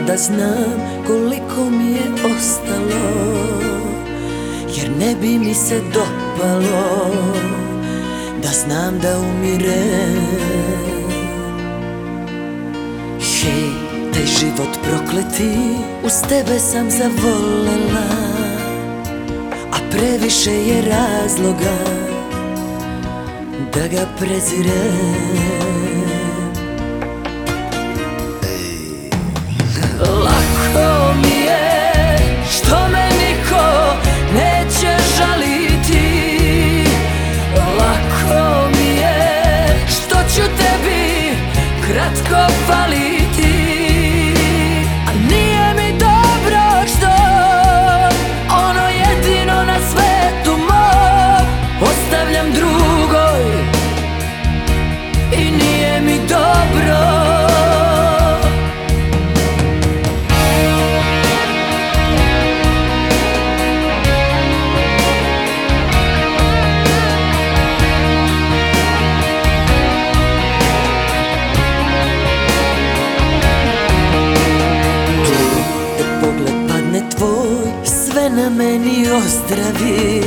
da znam koliko mi je ostalo Jer ne bi mi se dopalo da znam da umirem. Hej, taj život prokleti, uz tebe sam zavolela A previše je razloga da ga prezirem ozdravi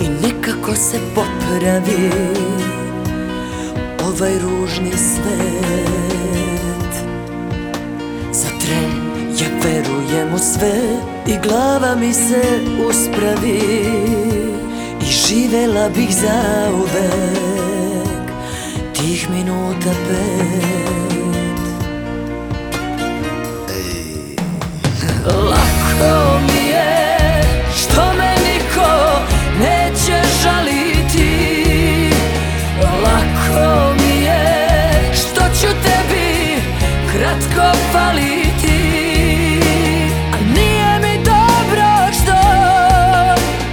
I nekako se popravi. Ovaj ružni svet. Za tren ja verujem u sve I glava mi se uspravi. I živela bih za uvek. Tih minuta pet faliti A nije mi dobro što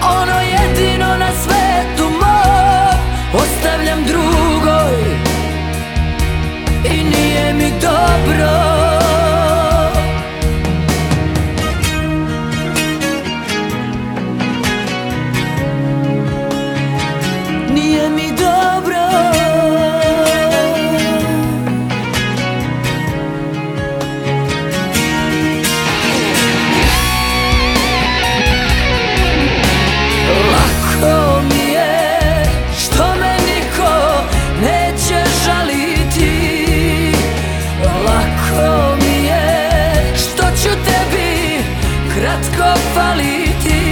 Ono jedino na svetu moj Ostavljam drugoj. I nije mi dobro kratko faliti